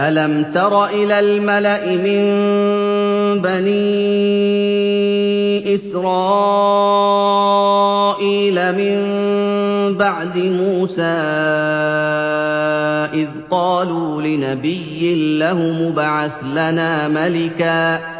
أَلَمْ تَرَ إِلَى الْمَلَإِ مِن بَنِي إِسْرَائِيلَ مِن بَعْدِ مُوسَىٰ إِذْ قَالُوا لِنَبِيٍّ لَّهُمُ ابْعَثْ لَنَا مَلِكًا